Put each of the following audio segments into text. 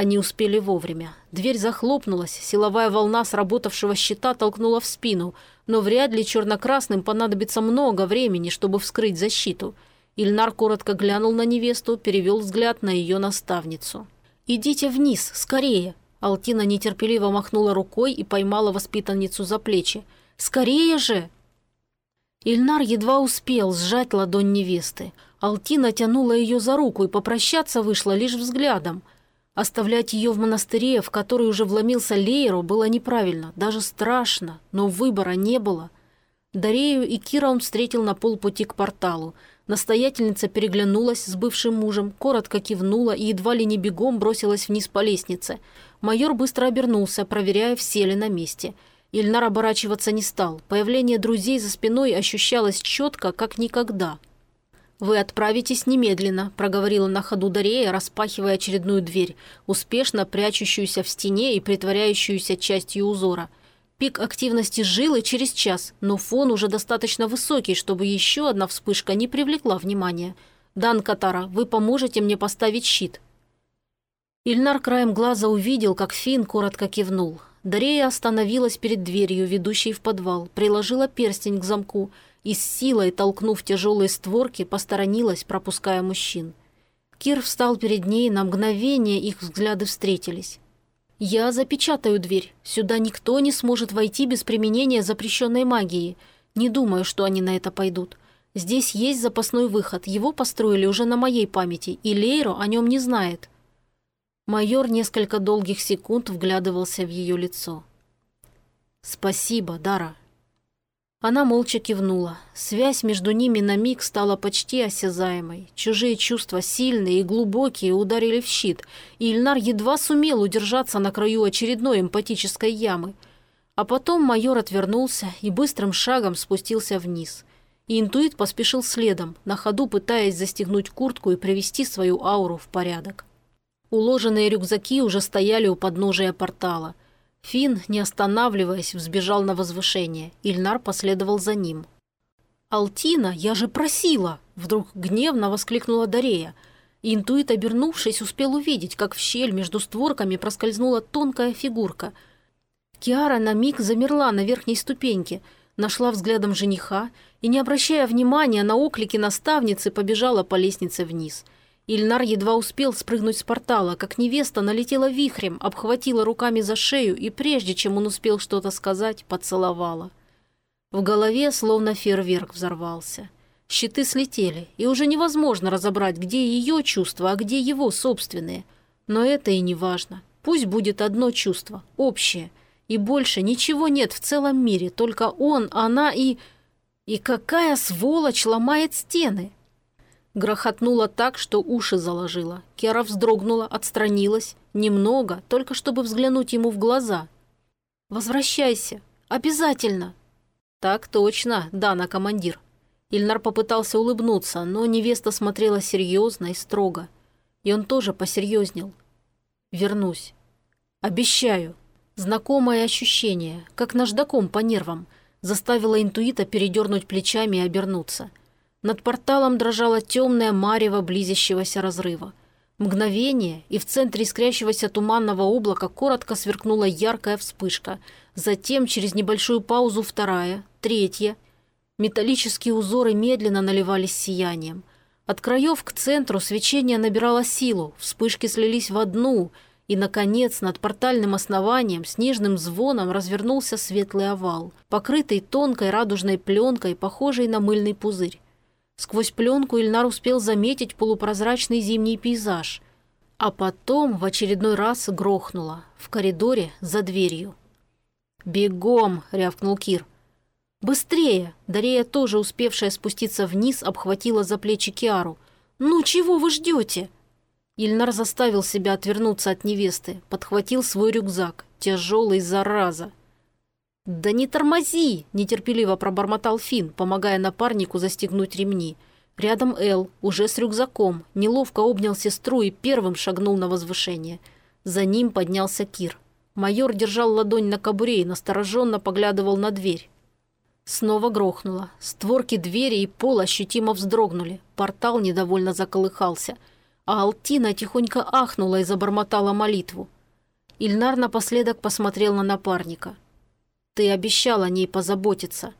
Они успели вовремя. Дверь захлопнулась, силовая волна сработавшего щита толкнула в спину, но вряд ли черно-красным понадобится много времени, чтобы вскрыть защиту. Ильнар коротко глянул на невесту, перевел взгляд на ее наставницу. «Идите вниз, скорее!» Алтина нетерпеливо махнула рукой и поймала воспитанницу за плечи. «Скорее же!» Ильнар едва успел сжать ладонь невесты. Алтина тянула ее за руку и попрощаться вышла лишь взглядом. Оставлять ее в монастыре, в который уже вломился Лейру, было неправильно, даже страшно, но выбора не было. Дарею и Кира он встретил на полпути к порталу. Настоятельница переглянулась с бывшим мужем, коротко кивнула и едва ли не бегом бросилась вниз по лестнице. Майор быстро обернулся, проверяя, все ли на месте – Ильнар оборачиваться не стал. Появление друзей за спиной ощущалось четко, как никогда. «Вы отправитесь немедленно», – проговорила на ходу Дарея, распахивая очередную дверь, успешно прячущуюся в стене и притворяющуюся частью узора. Пик активности жилы через час, но фон уже достаточно высокий, чтобы еще одна вспышка не привлекла внимания. «Дан Катара, вы поможете мне поставить щит?» Ильнар краем глаза увидел, как Фин коротко кивнул. Дарея остановилась перед дверью, ведущей в подвал, приложила перстень к замку и с силой, толкнув тяжелые створки, посторонилась, пропуская мужчин. Кир встал перед ней, на мгновение их взгляды встретились. «Я запечатаю дверь. Сюда никто не сможет войти без применения запрещенной магии. Не думаю, что они на это пойдут. Здесь есть запасной выход. Его построили уже на моей памяти, и Лейро о нем не знает». Майор несколько долгих секунд вглядывался в ее лицо. «Спасибо, Дара». Она молча кивнула. Связь между ними на миг стала почти осязаемой. Чужие чувства сильные и глубокие ударили в щит, и Ильнар едва сумел удержаться на краю очередной эмпатической ямы. А потом майор отвернулся и быстрым шагом спустился вниз. И интуит поспешил следом, на ходу пытаясь застегнуть куртку и привести свою ауру в порядок. Уложенные рюкзаки уже стояли у подножия портала. Фин, не останавливаясь, взбежал на возвышение. Ильнар последовал за ним. «Алтина, я же просила!» Вдруг гневно воскликнула Дарея. Интуит, обернувшись, успел увидеть, как в щель между створками проскользнула тонкая фигурка. Киара на миг замерла на верхней ступеньке, нашла взглядом жениха и, не обращая внимания на оклики наставницы, побежала по лестнице вниз – Ильнар едва успел спрыгнуть с портала, как невеста налетела вихрем, обхватила руками за шею и, прежде чем он успел что-то сказать, поцеловала. В голове словно фейерверк взорвался. Щиты слетели, и уже невозможно разобрать, где ее чувства, а где его собственные. Но это и не важно. Пусть будет одно чувство, общее. И больше ничего нет в целом мире, только он, она и... И какая сволочь ломает стены? Грохотнуло так, что уши заложило. Кера вздрогнула, отстранилась. Немного, только чтобы взглянуть ему в глаза. «Возвращайся. Обязательно!» «Так точно, Дана, командир». Ильнар попытался улыбнуться, но невеста смотрела серьезно и строго. И он тоже посерьезнел. «Вернусь. Обещаю». Знакомое ощущение, как наждаком по нервам, заставило интуита передернуть плечами и обернуться – над порталом дрожала темная марево близящегося разрыва. Мгновение, и в центре искрящегося туманного облака коротко сверкнула яркая вспышка. Затем, через небольшую паузу, вторая, третья. Металлические узоры медленно наливались сиянием. От краев к центру свечение набирало силу, вспышки слились в одну, и, наконец, над портальным основанием с нежным звоном развернулся светлый овал, покрытый тонкой радужной пленкой, похожей на мыльный пузырь. Сквозь пленку Ильнар успел заметить полупрозрачный зимний пейзаж. А потом в очередной раз грохнуло. В коридоре за дверью. «Бегом!» – рявкнул Кир. «Быстрее!» – Дарея, тоже успевшая спуститься вниз, обхватила за плечи Киару. «Ну, чего вы ждете?» Ильнар заставил себя отвернуться от невесты, подхватил свой рюкзак, тяжелый зараза. «Да не тормози!» – нетерпеливо пробормотал Финн, помогая напарнику застегнуть ремни. Рядом Эл, уже с рюкзаком, неловко обнял сестру и первым шагнул на возвышение. За ним поднялся Кир. Майор держал ладонь на кобуре и настороженно поглядывал на дверь. Снова грохнуло. Створки двери и пол ощутимо вздрогнули. Портал недовольно заколыхался. а Алтина тихонько ахнула и забормотала молитву. Ильнар напоследок посмотрел на напарника. «Ты обещал о ней позаботиться».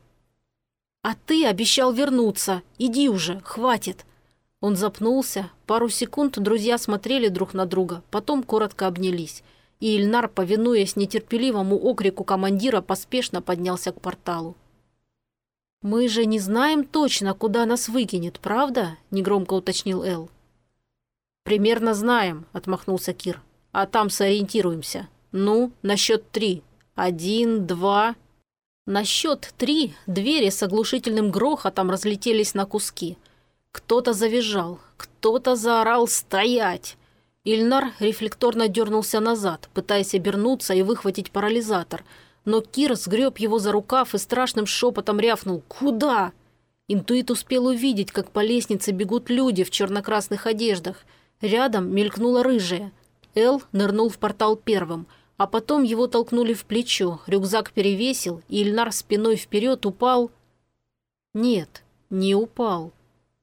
«А ты обещал вернуться. Иди уже, хватит». Он запнулся. Пару секунд друзья смотрели друг на друга, потом коротко обнялись. И Ильнар, повинуясь нетерпеливому окрику командира, поспешно поднялся к порталу. «Мы же не знаем точно, куда нас выкинет, правда?» – негромко уточнил Эл. «Примерно знаем», – отмахнулся Кир. «А там сориентируемся. Ну, на счет три. Один, два...» На счет три двери с оглушительным грохотом разлетелись на куски. Кто-то завизжал, кто-то заорал «Стоять!». Ильнар рефлекторно дернулся назад, пытаясь обернуться и выхватить парализатор – но Кир сгреб его за рукав и страшным шепотом рявкнул «Куда?». Интуит успел увидеть, как по лестнице бегут люди в черно-красных одеждах. Рядом мелькнула рыжая. Эл нырнул в портал первым, а потом его толкнули в плечо, рюкзак перевесил, и Ильнар спиной вперед упал... Нет, не упал.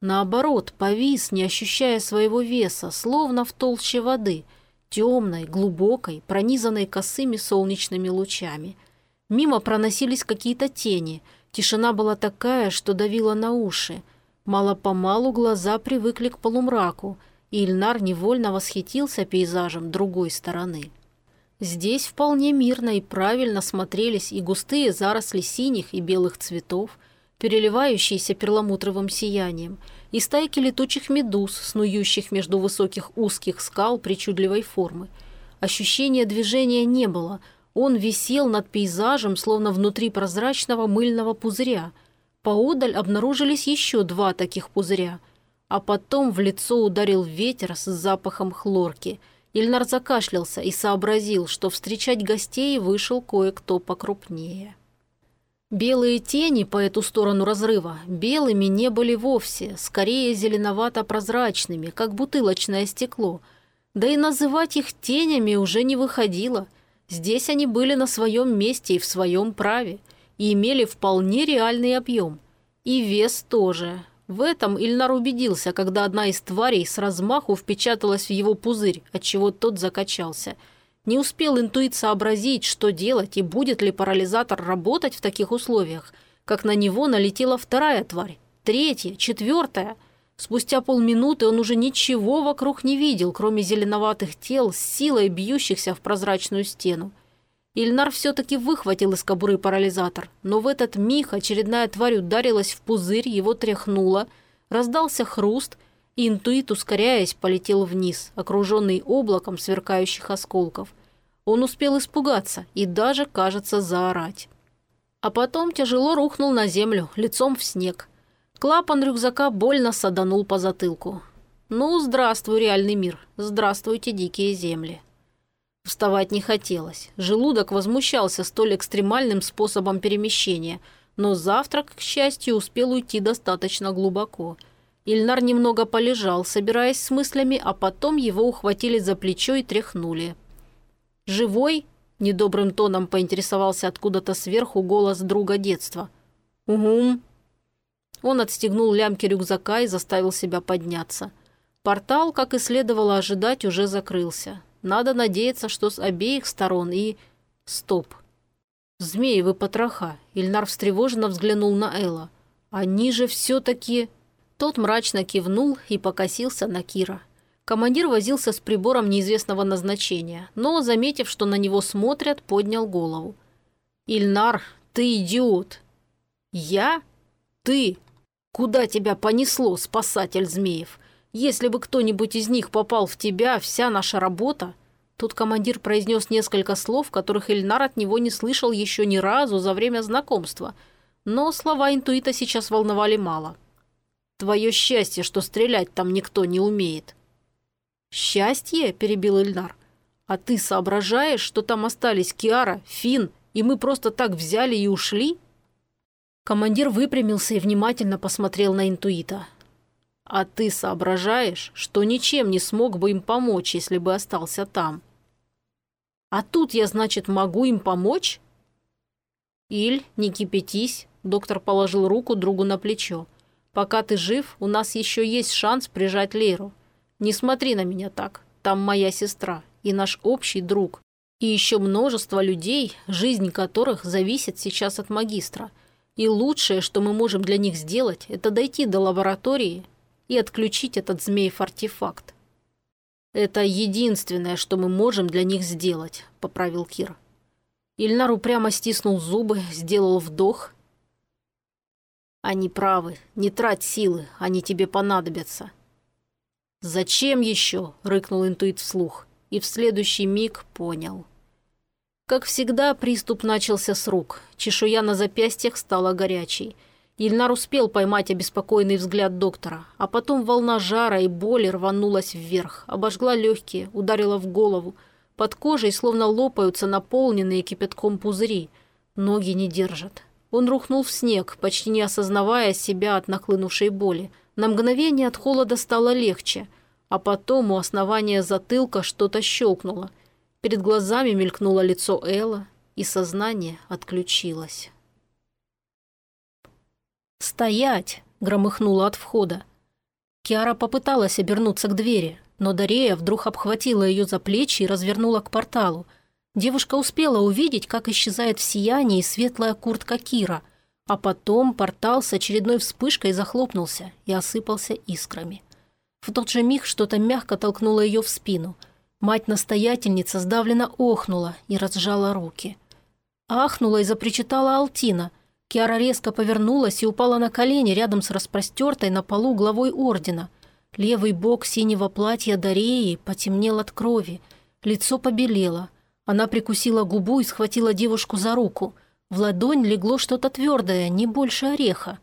Наоборот, повис, не ощущая своего веса, словно в толще воды, темной, глубокой, пронизанной косыми солнечными лучами – Мимо проносились какие-то тени. Тишина была такая, что давила на уши. Мало-помалу глаза привыкли к полумраку, и Ильнар невольно восхитился пейзажем другой стороны. Здесь вполне мирно и правильно смотрелись и густые заросли синих и белых цветов, переливающиеся перламутровым сиянием, и стайки летучих медуз, снующих между высоких узких скал причудливой формы. Ощущения движения не было – он висел над пейзажем, словно внутри прозрачного мыльного пузыря. Поодаль обнаружились еще два таких пузыря. А потом в лицо ударил ветер с запахом хлорки. Ильнар закашлялся и сообразил, что встречать гостей вышел кое-кто покрупнее. Белые тени по эту сторону разрыва белыми не были вовсе, скорее зеленовато-прозрачными, как бутылочное стекло. Да и называть их тенями уже не выходило – Здесь они были на своем месте и в своем праве, и имели вполне реальный объем. И вес тоже. В этом Ильнар убедился, когда одна из тварей с размаху впечаталась в его пузырь, отчего тот закачался. Не успел интуит сообразить, что делать и будет ли парализатор работать в таких условиях, как на него налетела вторая тварь, третья, четвертая – Спустя полминуты он уже ничего вокруг не видел, кроме зеленоватых тел с силой бьющихся в прозрачную стену. Ильнар все-таки выхватил из кобуры парализатор, но в этот миг очередная тварь ударилась в пузырь, его тряхнуло, раздался хруст, и интуит, ускоряясь, полетел вниз, окруженный облаком сверкающих осколков. Он успел испугаться и даже, кажется, заорать. А потом тяжело рухнул на землю, лицом в снег – Клапан рюкзака больно саданул по затылку. «Ну, здравствуй, реальный мир. Здравствуйте, дикие земли». Вставать не хотелось. Желудок возмущался столь экстремальным способом перемещения, но завтрак, к счастью, успел уйти достаточно глубоко. Ильнар немного полежал, собираясь с мыслями, а потом его ухватили за плечо и тряхнули. «Живой?» – недобрым тоном поинтересовался откуда-то сверху голос друга детства. «Угум», он отстегнул лямки рюкзака и заставил себя подняться. Портал, как и следовало ожидать, уже закрылся. Надо надеяться, что с обеих сторон и... Стоп. Змеевы потроха. Ильнар встревоженно взглянул на Элла. Они же все-таки... Тот мрачно кивнул и покосился на Кира. Командир возился с прибором неизвестного назначения, но, заметив, что на него смотрят, поднял голову. «Ильнар, ты идиот!» «Я? Ты? Куда тебя понесло, спасатель змеев? Если бы кто-нибудь из них попал в тебя, вся наша работа...» Тут командир произнес несколько слов, которых Ильнар от него не слышал еще ни разу за время знакомства. Но слова интуита сейчас волновали мало. «Твое счастье, что стрелять там никто не умеет». «Счастье?» – перебил Ильнар. «А ты соображаешь, что там остались Киара, Фин, и мы просто так взяли и ушли?» Командир выпрямился и внимательно посмотрел на интуита. «А ты соображаешь, что ничем не смог бы им помочь, если бы остался там?» «А тут я, значит, могу им помочь?» «Иль, не кипятись», – доктор положил руку другу на плечо. «Пока ты жив, у нас еще есть шанс прижать Леру. Не смотри на меня так. Там моя сестра и наш общий друг. И еще множество людей, жизнь которых зависит сейчас от магистра. И лучшее, что мы можем для них сделать, это дойти до лаборатории и отключить этот змеев-артефакт. «Это единственное, что мы можем для них сделать», – поправил Кир. Ильнар упрямо стиснул зубы, сделал вдох. «Они правы. Не трать силы, они тебе понадобятся». «Зачем еще?» – рыкнул интуит вслух и в следующий миг понял. Как всегда, приступ начался с рук. Чешуя на запястьях стала горячей. Ильнар успел поймать обеспокоенный взгляд доктора, а потом волна жара и боли рванулась вверх, обожгла легкие, ударила в голову. Под кожей словно лопаются наполненные кипятком пузыри. Ноги не держат. Он рухнул в снег, почти не осознавая себя от нахлынувшей боли. На мгновение от холода стало легче – а потом у основания затылка что-то щелкнуло. Перед глазами мелькнуло лицо Элла, и сознание отключилось. «Стоять!» – громыхнуло от входа. Киара попыталась обернуться к двери, но Дарея вдруг обхватила ее за плечи и развернула к порталу. Девушка успела увидеть, как исчезает в сиянии светлая куртка Кира, а потом портал с очередной вспышкой захлопнулся и осыпался искрами. В тот же миг что-то мягко толкнуло ее в спину. Мать-настоятельница сдавленно охнула и разжала руки. Ахнула и запричитала Алтина. Киара резко повернулась и упала на колени рядом с распростертой на полу главой ордена. Левый бок синего платья Дареи потемнел от крови. Лицо побелело. Она прикусила губу и схватила девушку за руку. В ладонь легло что-то твердое, не больше ореха.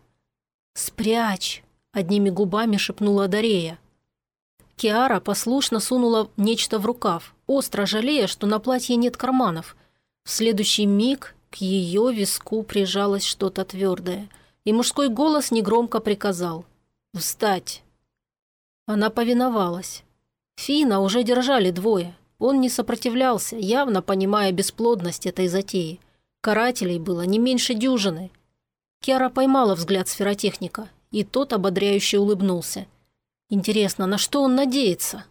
«Спрячь!» – одними губами шепнула Дарея. Киара послушно сунула нечто в рукав, остро жалея, что на платье нет карманов. В следующий миг к ее виску прижалось что-то твердое, и мужской голос негромко приказал «Встать!». Она повиновалась. Фина уже держали двое. Он не сопротивлялся, явно понимая бесплодность этой затеи. Карателей было не меньше дюжины. Киара поймала взгляд сферотехника, и тот ободряюще улыбнулся – Интересно, на что он надеется?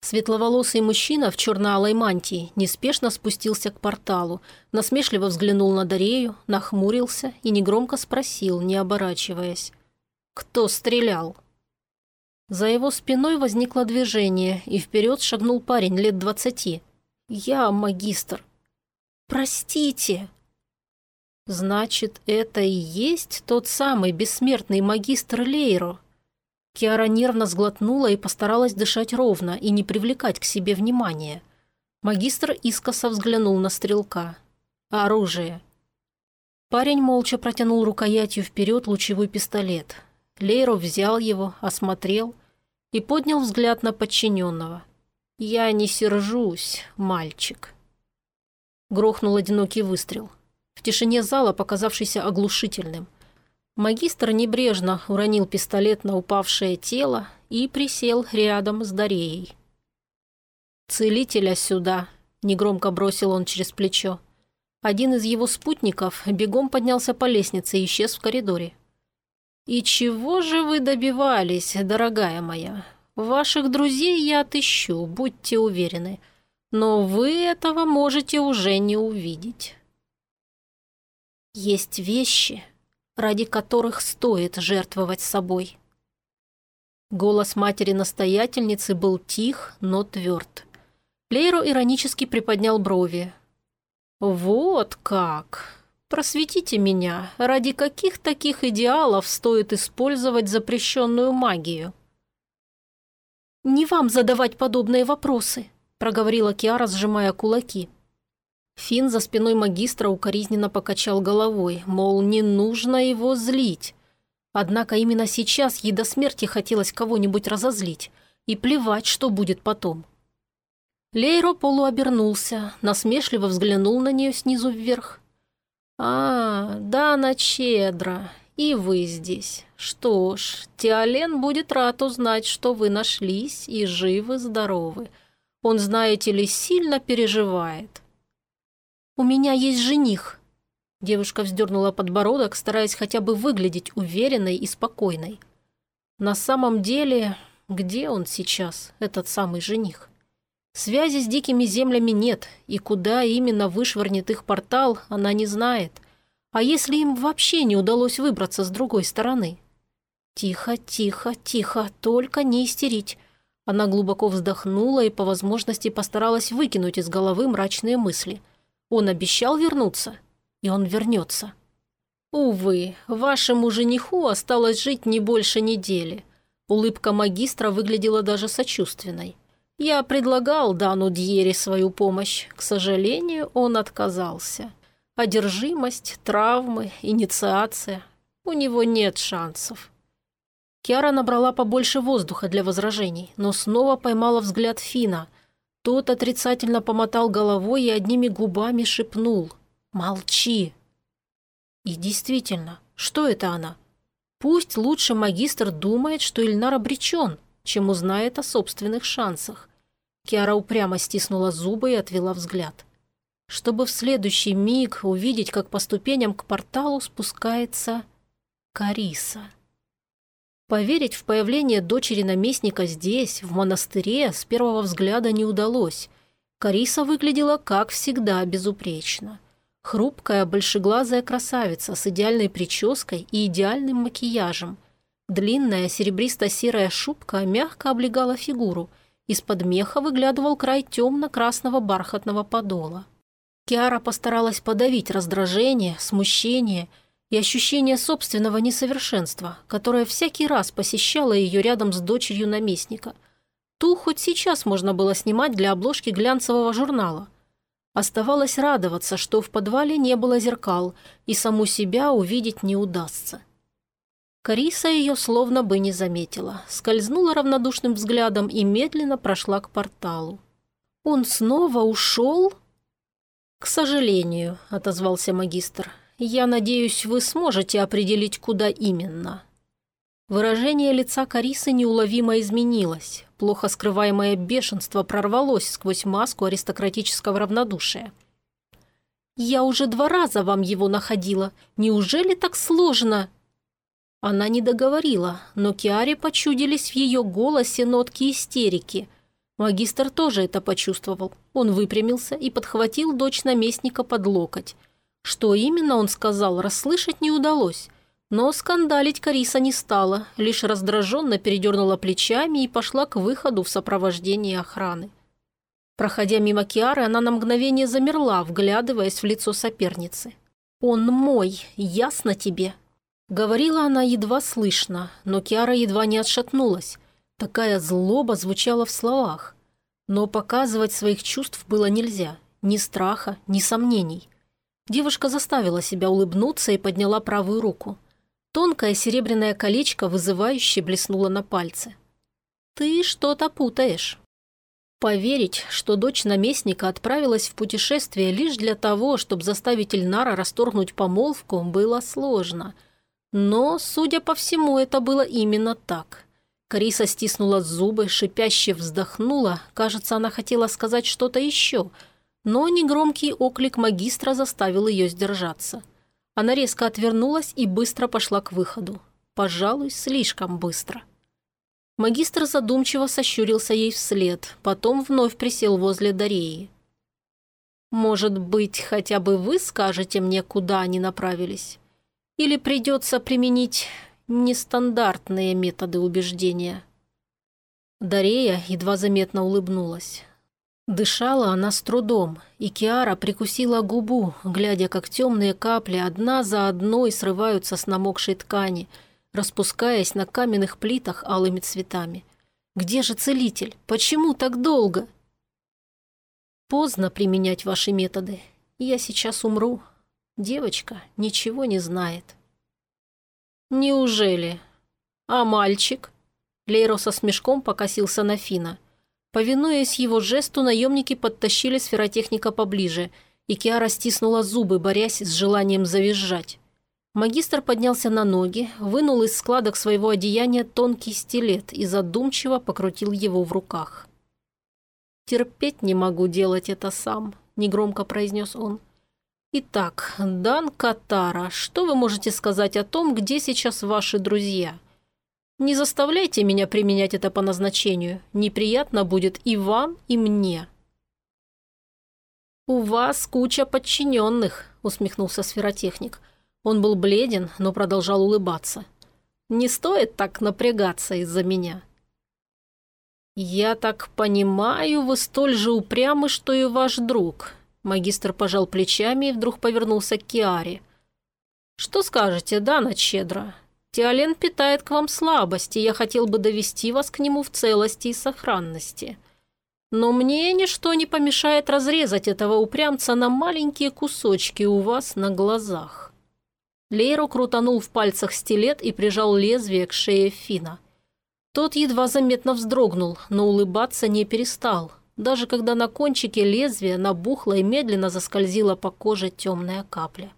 Светловолосый мужчина в черно-алой мантии неспешно спустился к порталу, насмешливо взглянул на Дарею, нахмурился и негромко спросил, не оборачиваясь. «Кто стрелял?» За его спиной возникло движение, и вперед шагнул парень лет двадцати. «Я магистр». «Простите!» «Значит, это и есть тот самый бессмертный магистр Лейро?» Киара нервно сглотнула и постаралась дышать ровно и не привлекать к себе внимания. Магистр искоса взглянул на стрелка. «Оружие». Парень молча протянул рукоятью вперед лучевой пистолет. Лейров взял его, осмотрел и поднял взгляд на подчиненного. «Я не сержусь, мальчик». Грохнул одинокий выстрел. В тишине зала, показавшийся оглушительным – Магистр небрежно уронил пистолет на упавшее тело и присел рядом с Дареей. «Целителя сюда», – негромко бросил он через плечо. Один из его спутников бегом поднялся по лестнице и исчез в коридоре. «И чего же вы добивались, дорогая моя? Ваших друзей я отыщу, будьте уверены. Но вы этого можете уже не увидеть». «Есть вещи, ради которых стоит жертвовать собой. Голос матери-настоятельницы был тих, но тверд. Лейро иронически приподнял брови. «Вот как! Просветите меня, ради каких таких идеалов стоит использовать запрещенную магию?» «Не вам задавать подобные вопросы», – проговорила Киара, сжимая кулаки. Фин за спиной магистра укоризненно покачал головой, мол, не нужно его злить. Однако именно сейчас ей до смерти хотелось кого-нибудь разозлить, и плевать, что будет потом. Лейро полуобернулся, насмешливо взглянул на нее снизу вверх. «А, да, она щедра, и вы здесь. Что ж, Тиолен будет рад узнать, что вы нашлись и живы-здоровы. Он, знаете ли, сильно переживает». «У меня есть жених». Девушка вздернула подбородок, стараясь хотя бы выглядеть уверенной и спокойной. На самом деле где он сейчас, этот самый жених. Связи с дикими землями нет, и куда именно вышвырнет их портал, она не знает. А если им вообще не удалось выбраться с другой стороны? Тихо, тихо, тихо, только не истерить. Она глубоко вздохнула и по возможности постаралась выкинуть из головы мрачные мысли. Он обещал вернуться, и он вернется. Увы, вашему жениху осталось жить не больше недели. Улыбка магистра выглядела даже сочувственной. Я предлагал Дану Дьере свою помощь. К сожалению, он отказался. Одержимость, травмы, инициация. У него нет шансов. Киара набрала побольше воздуха для возражений, но снова поймала взгляд Фина. Тот отрицательно помотал головой и одними губами шепнул «Молчи!». И действительно, что это она? Пусть лучше магистр думает, что Ильнар обречен, чем узнает о собственных шансах. Киара упрямо стиснула зубы и отвела взгляд. Чтобы в следующий миг увидеть, как по ступеням к порталу спускается Кариса. Поверить в появление дочери наместника здесь, в монастыре, с первого взгляда не удалось. Кариса выглядела, как всегда, безупречно. Хрупкая, большеглазая красавица с идеальной прической и идеальным макияжем. Длинная серебристо-серая шубка мягко облегала фигуру. Из-под меха выглядывал край темно-красного бархатного подола. Киара постаралась подавить раздражение, смущение – и ощущение собственного несовершенства, которое всякий раз посещало ее рядом с дочерью наместника. Ту хоть сейчас можно было снимать для обложки глянцевого журнала. Оставалось радоваться, что в подвале не было зеркал, и саму себя увидеть не удастся. Кариса ее словно бы не заметила, скользнула равнодушным взглядом и медленно прошла к порталу. «Он снова ушел?» «К сожалению», — отозвался магистр, я надеюсь, вы сможете определить, куда именно». Выражение лица Карисы неуловимо изменилось. Плохо скрываемое бешенство прорвалось сквозь маску аристократического равнодушия. «Я уже два раза вам его находила. Неужели так сложно?» Она не договорила, но Киаре почудились в ее голосе нотки истерики. Магистр тоже это почувствовал. Он выпрямился и подхватил дочь наместника под локоть. Что именно он сказал, расслышать не удалось. Но скандалить Кариса не стала, лишь раздраженно передернула плечами и пошла к выходу в сопровождении охраны. Проходя мимо Киары, она на мгновение замерла, вглядываясь в лицо соперницы. «Он мой, ясно тебе?» Говорила она едва слышно, но Киара едва не отшатнулась. Такая злоба звучала в словах. Но показывать своих чувств было нельзя. Ни страха, ни сомнений. Девушка заставила себя улыбнуться и подняла правую руку. Тонкое серебряное колечко вызывающе блеснуло на пальце. «Ты что-то путаешь». Поверить, что дочь наместника отправилась в путешествие лишь для того, чтобы заставить Ильнара расторгнуть помолвку, было сложно. Но, судя по всему, это было именно так. Кариса стиснула зубы, шипяще вздохнула. Кажется, она хотела сказать что-то еще – но негромкий оклик магистра заставил ее сдержаться. Она резко отвернулась и быстро пошла к выходу. Пожалуй, слишком быстро. Магистр задумчиво сощурился ей вслед, потом вновь присел возле Дареи. «Может быть, хотя бы вы скажете мне, куда они направились? Или придется применить нестандартные методы убеждения?» Дарея едва заметно улыбнулась. Дышала она с трудом, и Киара прикусила губу, глядя, как темные капли одна за одной срываются с намокшей ткани, распускаясь на каменных плитах алыми цветами. «Где же целитель? Почему так долго?» «Поздно применять ваши методы. Я сейчас умру. Девочка ничего не знает». «Неужели? А мальчик?» Лейро со смешком покосился на Фина – Повинуясь его жесту, наемники подтащили сферотехника поближе, и Киара стиснула зубы, борясь с желанием завизжать. Магистр поднялся на ноги, вынул из складок своего одеяния тонкий стилет и задумчиво покрутил его в руках. «Терпеть не могу делать это сам», – негромко произнес он. «Итак, Дан Катара, что вы можете сказать о том, где сейчас ваши друзья? Не заставляйте меня применять это по назначению. Неприятно будет и вам, и мне». «У вас куча подчиненных», – усмехнулся сферотехник. Он был бледен, но продолжал улыбаться. «Не стоит так напрягаться из-за меня». «Я так понимаю, вы столь же упрямы, что и ваш друг». Магистр пожал плечами и вдруг повернулся к Киаре. «Что скажете, Дана Чедра? Теолен питает к вам слабости, я хотел бы довести вас к нему в целости и сохранности. Но мне ничто не помешает разрезать этого упрямца на маленькие кусочки у вас на глазах». Лейро крутанул в пальцах стилет и прижал лезвие к шее Фина. Тот едва заметно вздрогнул, но улыбаться не перестал, даже когда на кончике лезвия набухла и медленно заскользила по коже темная капля.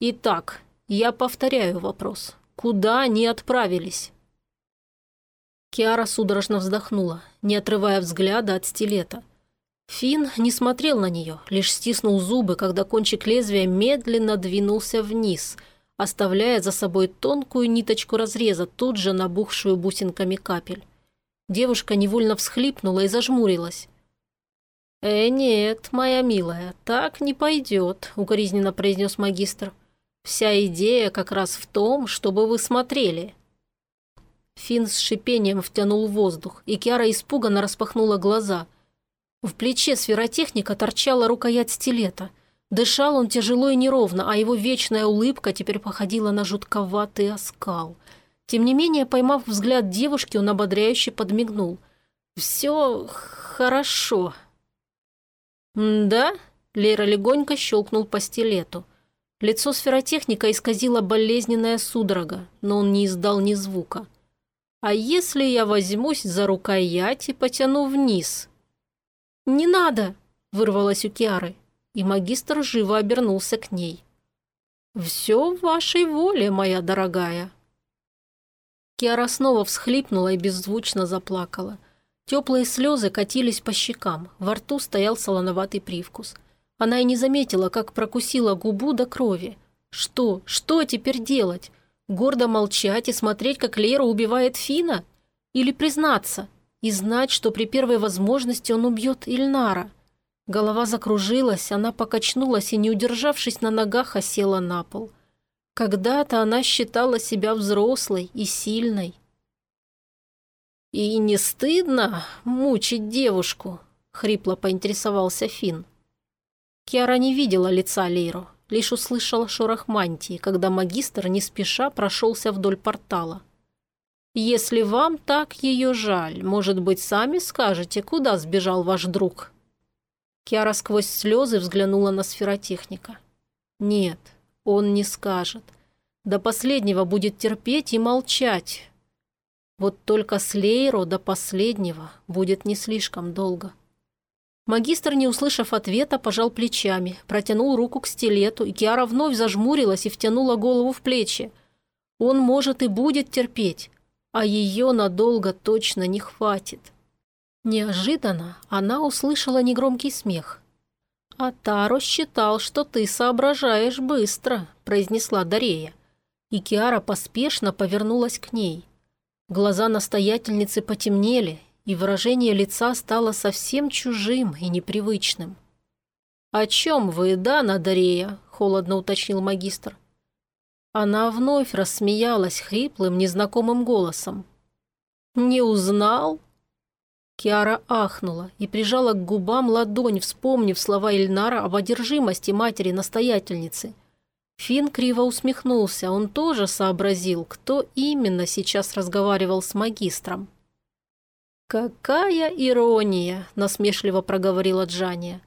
Итак, я повторяю вопрос. Куда они отправились? Киара судорожно вздохнула, не отрывая взгляда от стилета. Фин не смотрел на нее, лишь стиснул зубы, когда кончик лезвия медленно двинулся вниз, оставляя за собой тонкую ниточку разреза, тут же набухшую бусинками капель. Девушка невольно всхлипнула и зажмурилась. «Э, нет, моя милая, так не пойдет», — укоризненно произнес магистр. Вся идея как раз в том, чтобы вы смотрели». Финн с шипением втянул воздух, и Киара испуганно распахнула глаза. В плече сферотехника торчала рукоять стилета. Дышал он тяжело и неровно, а его вечная улыбка теперь походила на жутковатый оскал. Тем не менее, поймав взгляд девушки, он ободряюще подмигнул. «Все хорошо». «Да?» – Лера легонько щелкнул по стилету. Лицо сферотехника исказило болезненная судорога, но он не издал ни звука. «А если я возьмусь за рукоять и потяну вниз?» «Не надо!» – вырвалось у Киары, и магистр живо обернулся к ней. «Все в вашей воле, моя дорогая!» Киара снова всхлипнула и беззвучно заплакала. Теплые слезы катились по щекам, во рту стоял солоноватый привкус – она и не заметила, как прокусила губу до крови. Что? Что теперь делать? Гордо молчать и смотреть, как Лера убивает Фина? Или признаться и знать, что при первой возможности он убьет Ильнара? Голова закружилась, она покачнулась и, не удержавшись на ногах, осела на пол. Когда-то она считала себя взрослой и сильной. «И не стыдно мучить девушку?» — хрипло поинтересовался Финн. Киара не видела лица Лейро, лишь услышала шорох мантии, когда магистр не спеша прошелся вдоль портала. «Если вам так ее жаль, может быть, сами скажете, куда сбежал ваш друг?» Киара сквозь слезы взглянула на сферотехника. «Нет, он не скажет. До последнего будет терпеть и молчать. Вот только с Лейро до последнего будет не слишком долго». Магистр, не услышав ответа, пожал плечами, протянул руку к стилету, и Киара вновь зажмурилась и втянула голову в плечи. Он может и будет терпеть, а ее надолго точно не хватит. Неожиданно она услышала негромкий смех. «А Таро считал, что ты соображаешь быстро», – произнесла Дарея. И Киара поспешно повернулась к ней. Глаза настоятельницы потемнели, и выражение лица стало совсем чужим и непривычным. «О чем вы, да, Надарея?» – холодно уточнил магистр. Она вновь рассмеялась хриплым, незнакомым голосом. «Не узнал?» Киара ахнула и прижала к губам ладонь, вспомнив слова Ильнара об одержимости матери-настоятельницы. Фин криво усмехнулся, он тоже сообразил, кто именно сейчас разговаривал с магистром. «Какая ирония!» – насмешливо проговорила Джания.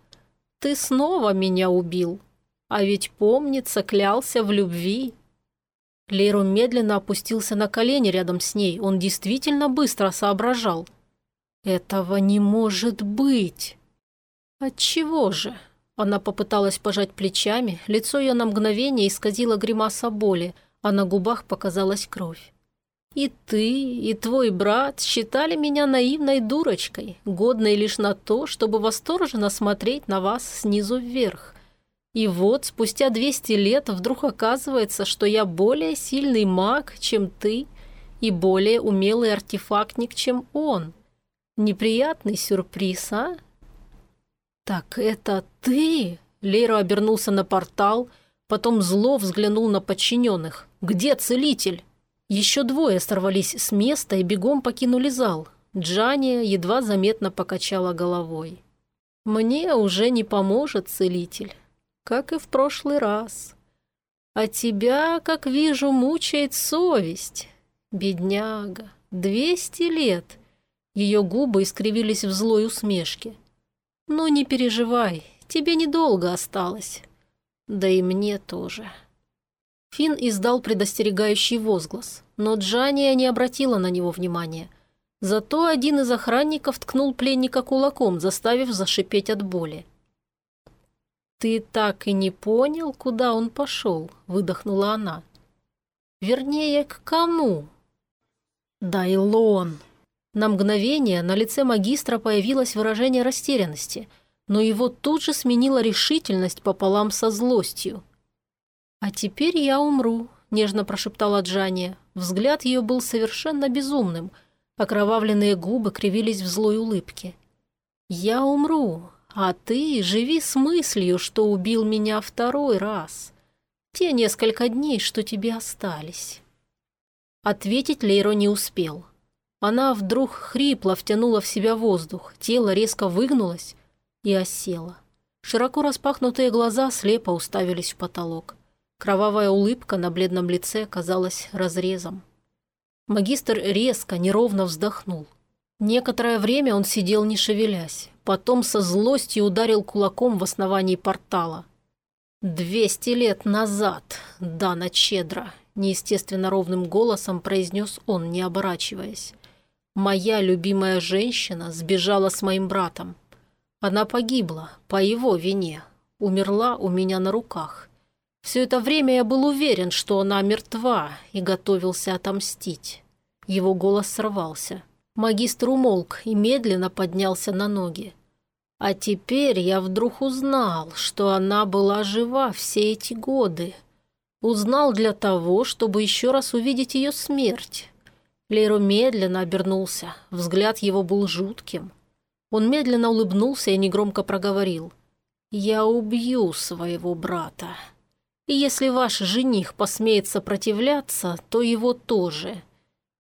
«Ты снова меня убил. А ведь, помнится, клялся в любви». Лейру медленно опустился на колени рядом с ней. Он действительно быстро соображал. «Этого не может быть!» «Отчего же?» Она попыталась пожать плечами, лицо ее на мгновение исказило гримаса боли, а на губах показалась кровь. И ты, и твой брат считали меня наивной дурочкой, годной лишь на то, чтобы восторженно смотреть на вас снизу вверх. И вот, спустя 200 лет, вдруг оказывается, что я более сильный маг, чем ты, и более умелый артефактник, чем он. Неприятный сюрприз, а? «Так это ты?» Лера обернулся на портал, потом зло взглянул на подчиненных. «Где целитель?» Еще двое сорвались с места и бегом покинули зал. Джания едва заметно покачала головой. «Мне уже не поможет целитель, как и в прошлый раз. А тебя, как вижу, мучает совесть. Бедняга, двести лет». Ее губы искривились в злой усмешке. «Ну, не переживай, тебе недолго осталось. Да и мне тоже». Финн издал предостерегающий возглас, но Джания не обратила на него внимания. Зато один из охранников ткнул пленника кулаком, заставив зашипеть от боли. «Ты так и не понял, куда он пошел?» – выдохнула она. «Вернее, к кому?» «Дайлон!» На мгновение на лице магистра появилось выражение растерянности, но его тут же сменила решительность пополам со злостью. «А теперь я умру», – нежно прошептала Джания. Взгляд ее был совершенно безумным. Окровавленные губы кривились в злой улыбке. «Я умру, а ты живи с мыслью, что убил меня второй раз. Те несколько дней, что тебе остались». Ответить Лейро не успел. Она вдруг хрипло втянула в себя воздух, тело резко выгнулось и осело. Широко распахнутые глаза слепо уставились в потолок. Кровавая улыбка на бледном лице казалась разрезом. Магистр резко, неровно вздохнул. Некоторое время он сидел не шевелясь, потом со злостью ударил кулаком в основании портала. «Двести лет назад, Дана Чедра», – неестественно ровным голосом произнес он, не оборачиваясь. Моя любимая женщина сбежала с моим братом. Она погибла по его вине, умерла у меня на руках. Все это время я был уверен, что она мертва и готовился отомстить. Его голос сорвался. Магистр умолк и медленно поднялся на ноги. А теперь я вдруг узнал, что она была жива все эти годы. Узнал для того, чтобы еще раз увидеть ее смерть. Лейро медленно обернулся. Взгляд его был жутким. Он медленно улыбнулся и негромко проговорил. «Я убью своего брата. И если ваш жених посмеет сопротивляться, то его тоже.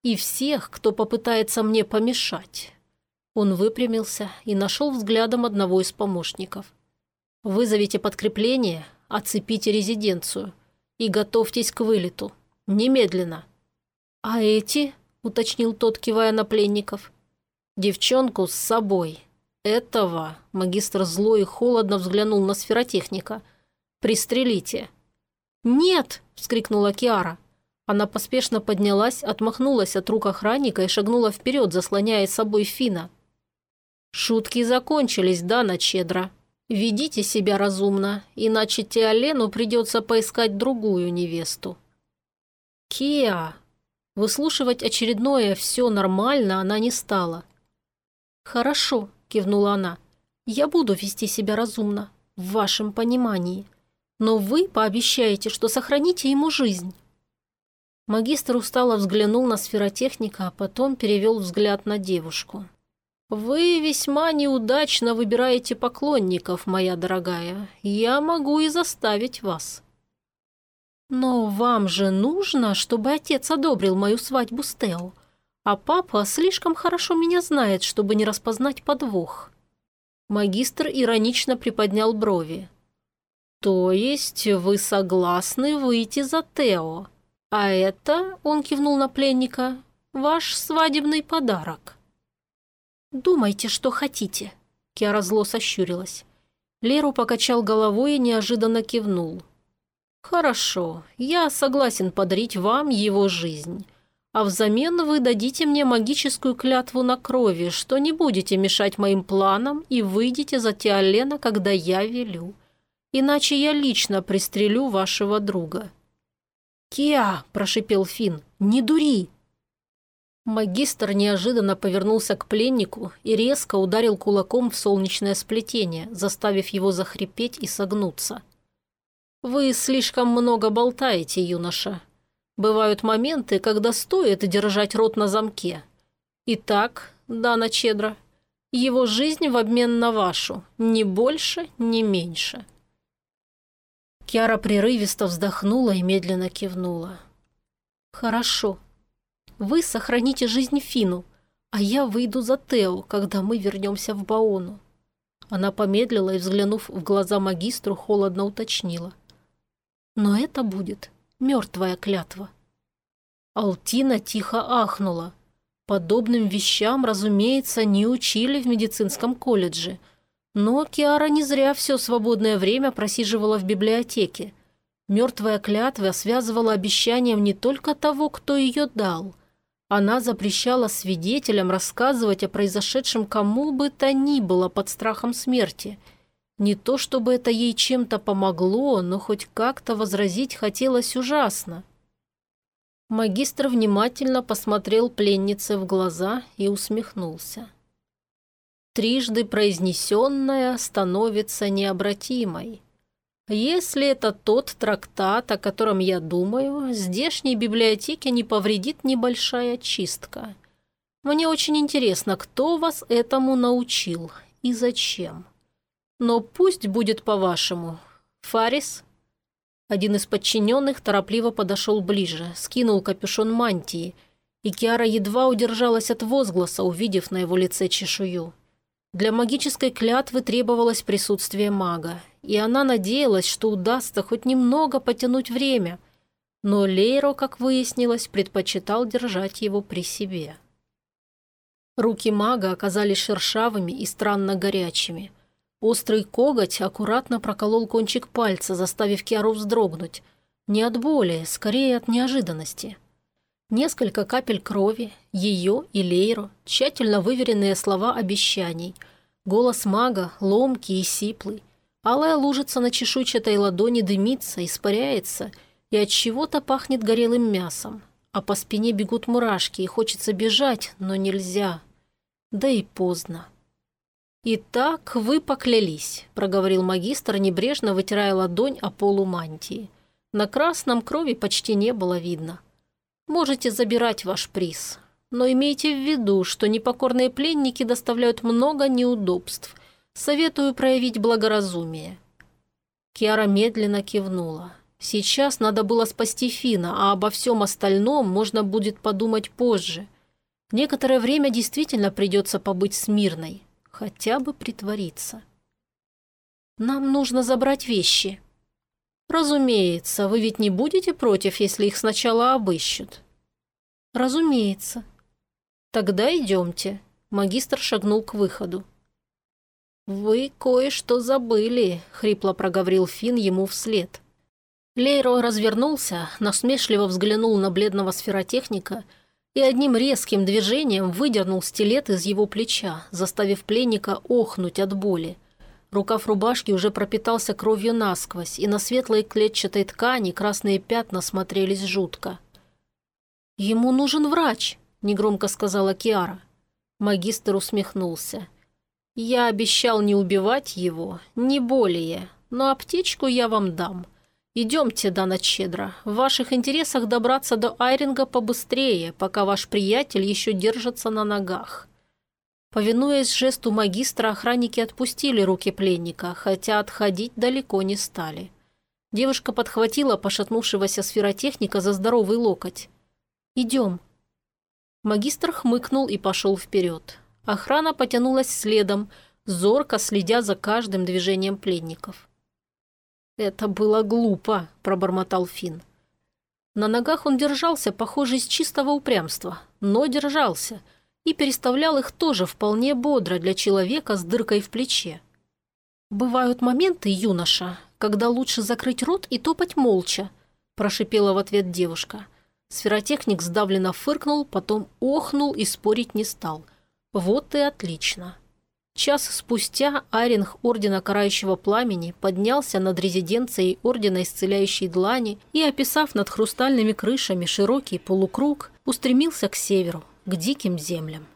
И всех, кто попытается мне помешать». Он выпрямился и нашел взглядом одного из помощников. «Вызовите подкрепление, оцепите резиденцию и готовьтесь к вылету. Немедленно». «А эти?» уточнил тот, кивая на пленников. «Девчонку с собой. Этого...» Магистр зло и холодно взглянул на сферотехника. «Пристрелите». «Нет!» – вскрикнула Киара. Она поспешно поднялась, отмахнулась от рук охранника и шагнула вперед, заслоняя собой Фина. «Шутки закончились, да, Начедра? Ведите себя разумно, иначе Теолену придется поискать другую невесту». «Киа!» Выслушивать очередное «все нормально» она не стала. «Хорошо», – кивнула она. «Я буду вести себя разумно, в вашем понимании. Но вы пообещаете, что сохраните ему жизнь». Магистр устало взглянул на сферотехника, а потом перевел взгляд на девушку. «Вы весьма неудачно выбираете поклонников, моя дорогая. Я могу и заставить вас». «Но вам же нужно, чтобы отец одобрил мою свадьбу с Тео. А папа слишком хорошо меня знает, чтобы не распознать подвох». Магистр иронично приподнял брови. «То есть вы согласны выйти за Тео? А это, — он кивнул на пленника, — ваш свадебный подарок». «Думайте, что хотите», — Киара зло сощурилась. Леру покачал головой и неожиданно кивнул. «Хорошо, я согласен подарить вам его жизнь. А взамен вы дадите мне магическую клятву на крови, что не будете мешать моим планам и выйдете за Теолена, когда я велю. Иначе я лично пристрелю вашего друга». «Киа!» – прошипел Финн. «Не дури!» Магистр неожиданно повернулся к пленнику и резко ударил кулаком в солнечное сплетение, заставив его захрипеть и согнуться – «Вы слишком много болтаете, юноша. Бывают моменты, когда стоит держать рот на замке. Итак, Дана Чедра, его жизнь в обмен на вашу, ни больше, ни меньше». Киара прерывисто вздохнула и медленно кивнула. «Хорошо. Вы сохраните жизнь Фину, а я выйду за Тео, когда мы вернемся в Баону». Она помедлила и, взглянув в глаза магистру, холодно уточнила. «Но это будет мертвая клятва». Алтина тихо ахнула. Подобным вещам, разумеется, не учили в медицинском колледже – но Киара не зря все свободное время просиживала в библиотеке. Мертвая клятва связывала обещанием не только того, кто ее дал. Она запрещала свидетелям рассказывать о произошедшем кому бы то ни было под страхом смерти. Не то чтобы это ей чем-то помогло, но хоть как-то возразить хотелось ужасно. Магистр внимательно посмотрел пленнице в глаза и усмехнулся трижды произнесенная становится необратимой. Если это тот трактат, о котором я думаю, здешней библиотеке не повредит небольшая чистка. Мне очень интересно, кто вас этому научил и зачем. Но пусть будет по-вашему. Фарис? Один из подчиненных торопливо подошел ближе, скинул капюшон мантии, и Киара едва удержалась от возгласа, увидев на его лице чешую. Для магической клятвы требовалось присутствие мага, и она надеялась, что удастся хоть немного потянуть время. Но Лейро, как выяснилось, предпочитал держать его при себе. Руки мага оказались шершавыми и странно горячими. Острый коготь аккуратно проколол кончик пальца, заставив Киару вздрогнуть. Не от боли, скорее от неожиданности. Несколько капель крови, ее и Лейро, тщательно выверенные слова обещаний, голос мага, ломкий и сиплый. Алая лужица на чешуйчатой ладони дымится, испаряется и от чего-то пахнет горелым мясом. А по спине бегут мурашки, и хочется бежать, но нельзя. Да и поздно. «Итак, вы поклялись», – проговорил магистр, небрежно вытирая ладонь о полу мантии. На красном крови почти не было видно. Можете забирать ваш приз. Но имейте в виду, что непокорные пленники доставляют много неудобств. Советую проявить благоразумие». Киара медленно кивнула. Сейчас надо было спасти Фина, а обо всем остальном можно будет подумать позже. Некоторое время действительно придется побыть смирной, хотя бы притвориться. «Нам нужно забрать вещи», «Разумеется, вы ведь не будете против, если их сначала обыщут?» «Разумеется». «Тогда идемте». Магистр шагнул к выходу. «Вы кое-что забыли», — хрипло проговорил Фин ему вслед. Лейро развернулся, насмешливо взглянул на бледного сферотехника и одним резким движением выдернул стилет из его плеча, заставив пленника охнуть от боли. Рукав рубашки уже пропитался кровью насквозь, и на светлой клетчатой ткани красные пятна смотрелись жутко. «Ему нужен врач», – негромко сказала Киара. Магистр усмехнулся. «Я обещал не убивать его, не более, но аптечку я вам дам. Идемте, Дана Чедра, в ваших интересах добраться до Айринга побыстрее, пока ваш приятель еще держится на ногах». Повинуясь жесту магистра, охранники отпустили руки пленника, хотя отходить далеко не стали. Девушка подхватила пошатнувшегося сферотехника за здоровый локоть. «Идем». Магистр хмыкнул и пошел вперед. Охрана потянулась следом, зорко следя за каждым движением пленников. «Это было глупо», – пробормотал Финн. На ногах он держался, похоже, из чистого упрямства, но держался – и переставлял их тоже вполне бодро для человека с дыркой в плече. «Бывают моменты, юноша, когда лучше закрыть рот и топать молча», прошипела в ответ девушка. Сферотехник сдавленно фыркнул, потом охнул и спорить не стал. «Вот и отлично». Час спустя Аринг Ордена Карающего Пламени поднялся над резиденцией Ордена Исцеляющей Длани и, описав над хрустальными крышами широкий полукруг, устремился к северу, к диким землям.